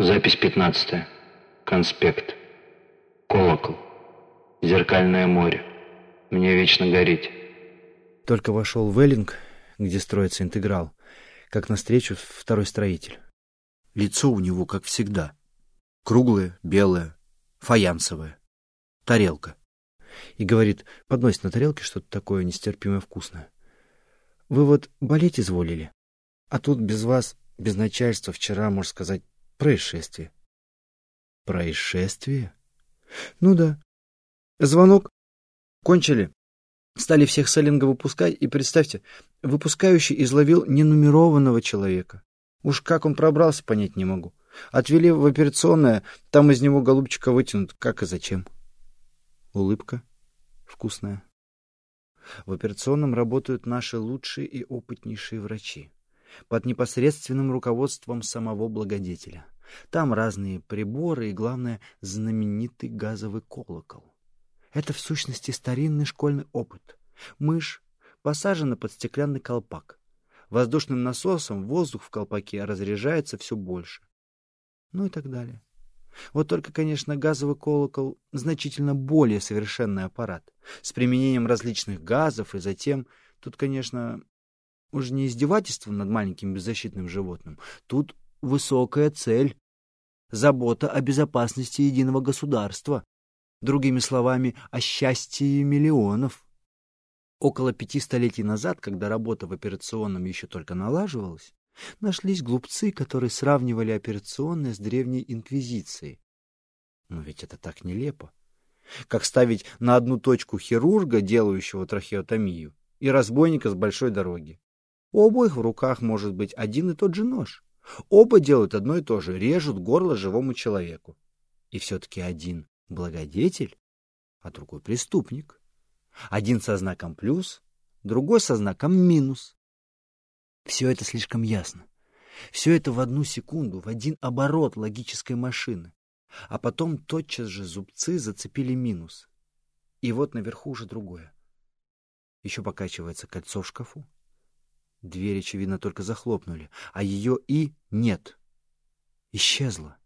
Запись 15. Конспект. Колокол. Зеркальное море. Мне вечно гореть. Только вошел в Эллинг, где строится интеграл, как навстречу второй строитель. Лицо у него, как всегда. Круглое, белое, фаянсовое. Тарелка. И говорит, подносит на тарелке что-то такое нестерпимо вкусное. Вы вот болеть изволили? А тут без вас, без начальства вчера, можно сказать, происшествие. Происшествие? Ну да. Звонок. Кончили. Стали всех с выпускать, и представьте, выпускающий изловил ненумерованного человека. Уж как он пробрался, понять не могу. Отвели в операционное, там из него голубчика вытянут, как и зачем. Улыбка вкусная. В операционном работают наши лучшие и опытнейшие врачи под непосредственным руководством самого благодетеля. Там разные приборы и, главное, знаменитый газовый колокол. Это, в сущности, старинный школьный опыт. Мышь посажена под стеклянный колпак. Воздушным насосом воздух в колпаке разряжается все больше. Ну и так далее. Вот только, конечно, газовый колокол значительно более совершенный аппарат, с применением различных газов, и затем, тут, конечно, уже не издевательство над маленьким беззащитным животным, тут высокая цель — забота о безопасности единого государства, другими словами, о счастье миллионов. Около пяти столетий назад, когда работа в операционном еще только налаживалась, нашлись глупцы, которые сравнивали операционное с древней инквизицией. Но ведь это так нелепо. Как ставить на одну точку хирурга, делающего трахеотомию, и разбойника с большой дороги. У обоих в руках может быть один и тот же нож. Оба делают одно и то же, режут горло живому человеку. И все-таки один благодетель, а другой преступник. Один со знаком плюс, другой со знаком минус. Все это слишком ясно. Все это в одну секунду, в один оборот логической машины. А потом тотчас же зубцы зацепили минус. И вот наверху уже другое. Еще покачивается кольцо в шкафу. Дверь, очевидно, только захлопнули, а ее и нет. Исчезла.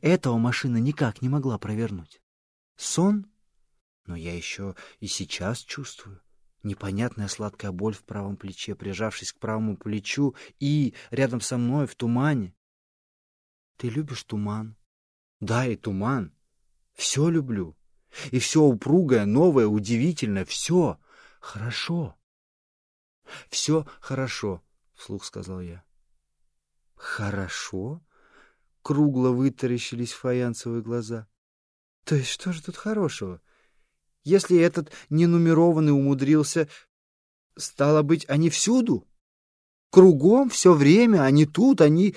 Этого машина никак не могла провернуть. Сон? Но я еще и сейчас чувствую. Непонятная сладкая боль в правом плече, прижавшись к правому плечу, и рядом со мной в тумане. Ты любишь туман? Да, и туман. Все люблю. И все упругое, новое, удивительное, все хорошо. Все хорошо, вслух сказал я. Хорошо? Кругло вытаращились фаянсовые глаза. То есть что же тут хорошего? Если этот ненумерованный умудрился, стало быть, они всюду? Кругом, все время, они тут, они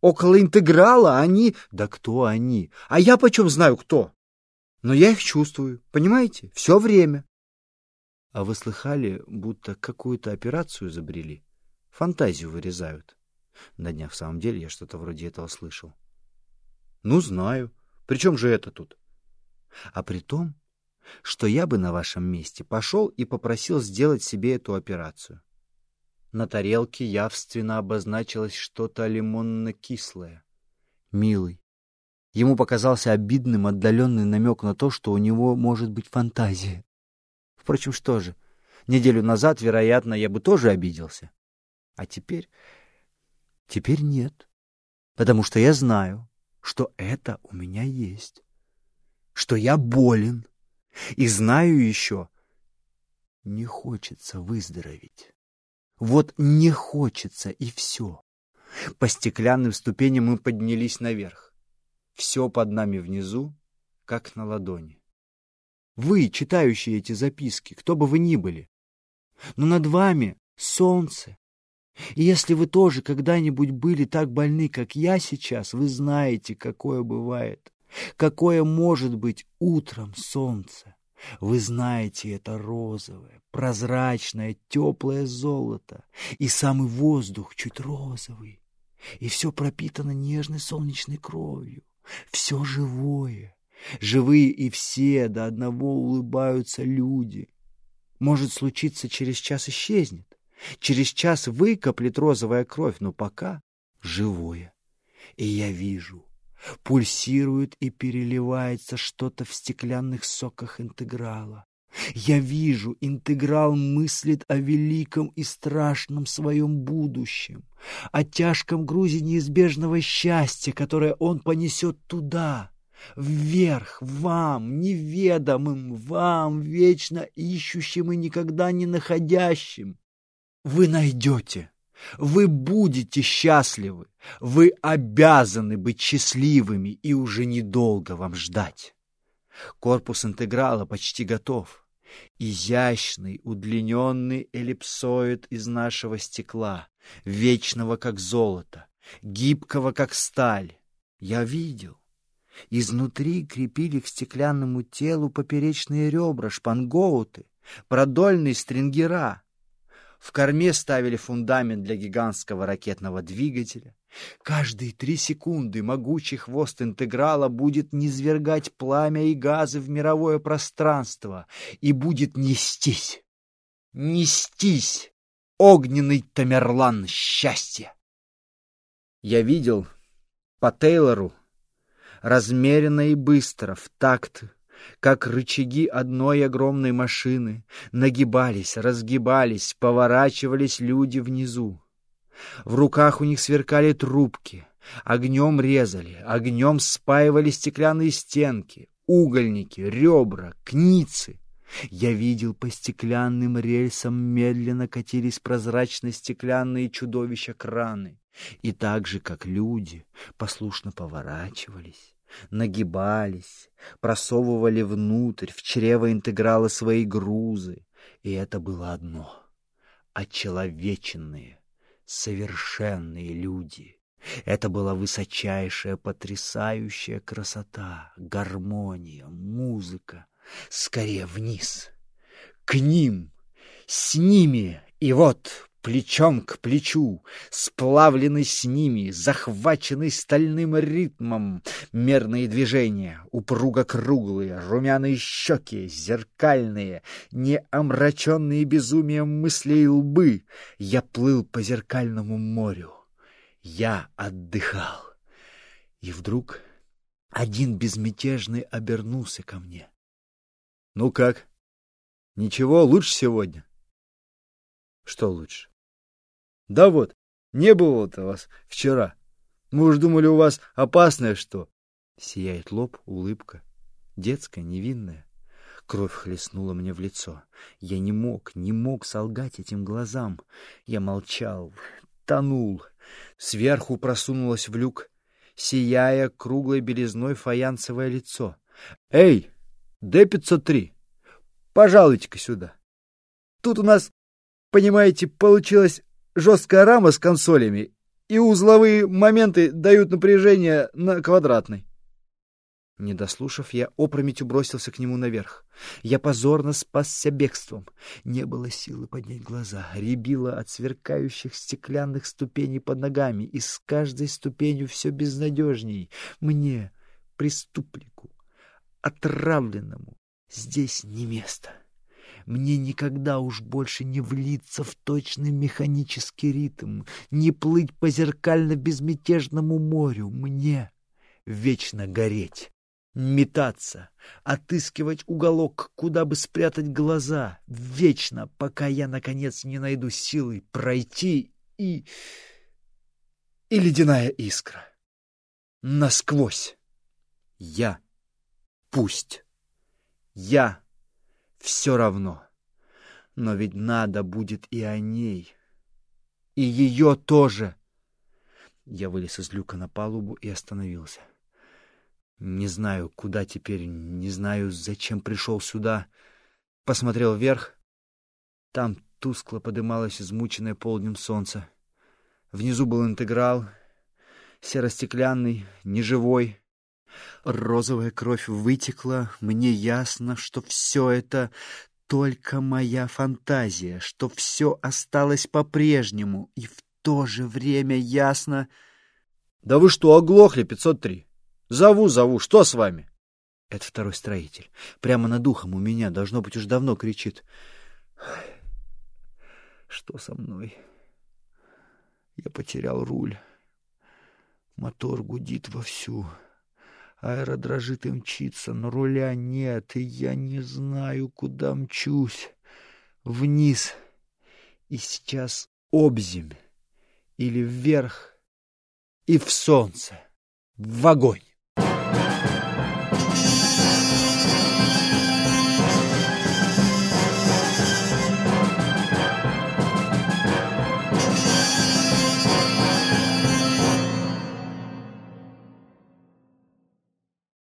около интеграла, они... Да кто они? А я почем знаю, кто? Но я их чувствую, понимаете? Все время. А вы слыхали, будто какую-то операцию изобрели? Фантазию вырезают. На днях в самом деле я что-то вроде этого слышал. Ну, знаю. Причем же это тут? А при том, что я бы на вашем месте пошел и попросил сделать себе эту операцию. На тарелке явственно обозначилось что-то лимонно-кислое. Милый. Ему показался обидным отдаленный намек на то, что у него может быть фантазия. Впрочем, что же, неделю назад, вероятно, я бы тоже обиделся. А теперь... Теперь нет. Потому что я знаю, что это у меня есть. Что я болен. И знаю еще, не хочется выздороветь. Вот не хочется, и все. По стеклянным ступеням мы поднялись наверх. Все под нами внизу, как на ладони. Вы, читающие эти записки, кто бы вы ни были. Но над вами солнце. И если вы тоже когда-нибудь были так больны, как я сейчас, вы знаете, какое бывает. Какое может быть утром солнце? Вы знаете это розовое, прозрачное, теплое золото, и самый воздух чуть розовый, и все пропитано нежной солнечной кровью, все живое, живые и все до одного улыбаются люди. Может случиться, через час исчезнет, через час выкоплет розовая кровь, но пока живое. И я вижу, пульсирует и переливается что-то в стеклянных соках интеграла. Я вижу, интеграл мыслит о великом и страшном своем будущем, о тяжком грузе неизбежного счастья, которое он понесет туда, вверх, вам, неведомым, вам, вечно ищущим и никогда не находящим. Вы найдете, вы будете счастливы, вы обязаны быть счастливыми, и уже недолго вам ждать. Корпус интеграла почти готов. Изящный, удлиненный эллипсоид из нашего стекла, вечного, как золото, гибкого, как сталь. Я видел. Изнутри крепили к стеклянному телу поперечные ребра, шпангоуты, продольные стрингера. В корме ставили фундамент для гигантского ракетного двигателя. Каждые три секунды могучий хвост интеграла будет низвергать пламя и газы в мировое пространство и будет нестись, нестись огненный Тамерлан счастья. Я видел по Тейлору размеренно и быстро, в такт, как рычаги одной огромной машины нагибались, разгибались, поворачивались люди внизу. В руках у них сверкали трубки. Огнем резали, огнем спаивали стеклянные стенки, угольники, ребра, кницы. Я видел по стеклянным рельсам медленно катились прозрачные стеклянные чудовища-краны. И так же, как люди, послушно поворачивались, нагибались, просовывали внутрь, в чрево интеграла свои грузы. И это было одно — очеловеченные, совершенные люди. Это была высочайшая, потрясающая красота, гармония, музыка. Скорее вниз, к ним, с ними, и вот плечом к плечу, сплавленный с ними, захваченный стальным ритмом. Мерные движения, упруго круглые, румяные щеки, зеркальные, не омраченные безумием мыслей лбы. Я плыл по зеркальному морю. Я отдыхал. И вдруг один безмятежный обернулся ко мне. — Ну как? Ничего, лучше сегодня? — Что лучше? Да вот, не было-то вас вчера. Мы уж думали, у вас опасное что. Сияет лоб, улыбка. Детская, невинная. Кровь хлестнула мне в лицо. Я не мог, не мог солгать этим глазам. Я молчал, тонул. Сверху просунулось в люк, сияя круглой белизной фаянсовое лицо. «Эй, Д-503, пожалуйте-ка сюда. Тут у нас, понимаете, получилось жесткая рама с консолями, и узловые моменты дают напряжение на квадратной. Не дослушав, я опрометью бросился к нему наверх. Я позорно спасся бегством. Не было силы поднять глаза. Рябило от сверкающих стеклянных ступеней под ногами, и с каждой ступенью все безнадежней. Мне, преступнику, отравленному, здесь не место. Мне никогда уж больше не влиться в точный механический ритм, не плыть по зеркально-безмятежному морю. Мне вечно гореть, метаться, отыскивать уголок, куда бы спрятать глаза, вечно, пока я, наконец, не найду силы пройти и... И ледяная искра. Насквозь. Я. Пусть. Я все равно. Но ведь надо будет и о ней. И ее тоже. Я вылез из люка на палубу и остановился. Не знаю, куда теперь, не знаю, зачем пришел сюда. Посмотрел вверх. Там тускло подымалось измученное полднем солнце. Внизу был интеграл, серостеклянный, неживой, Розовая кровь вытекла, мне ясно, что все это только моя фантазия, что все осталось по-прежнему, и в то же время ясно... — Да вы что, оглохли, 503? Зову, зову, что с вами? Это второй строитель. Прямо над ухом у меня, должно быть, уж давно кричит. Что со мной? Я потерял руль. Мотор гудит вовсю. Аэро дрожит и мчится, но руля нет, и я не знаю, куда мчусь. Вниз. И сейчас обземь. Или вверх. И в солнце. В огонь.